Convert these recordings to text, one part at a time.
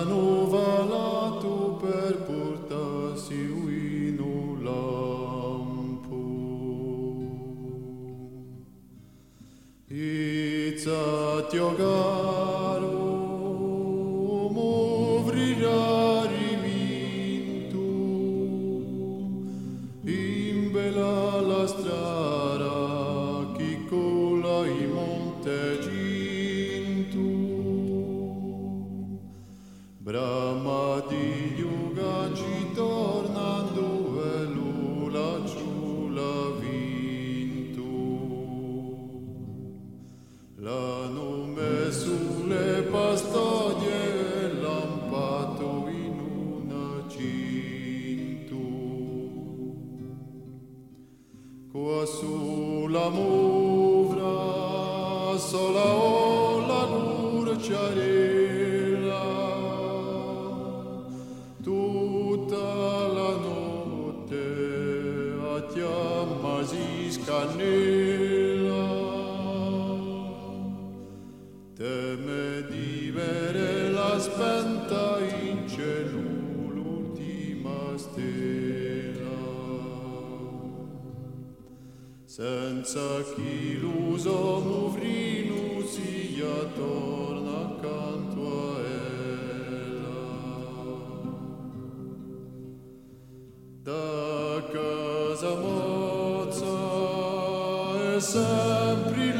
Ea per purta si uinu lampu. Ița tiogaru movrira rimintu, imbela la La nume sulle pastoie lampato in una cintu. Qua sulla muvra sola o la nurciarella. Tutta la notte a chiamasi scannella. Senza chi l'uso muvrino sia torna accanto a ella. Da casa mozza è sempre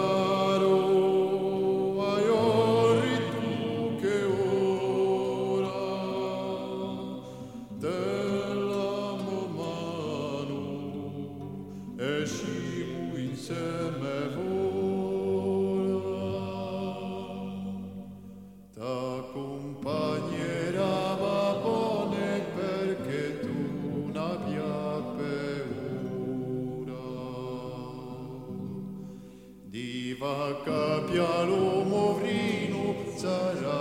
va capia l'uomo vrinu, zara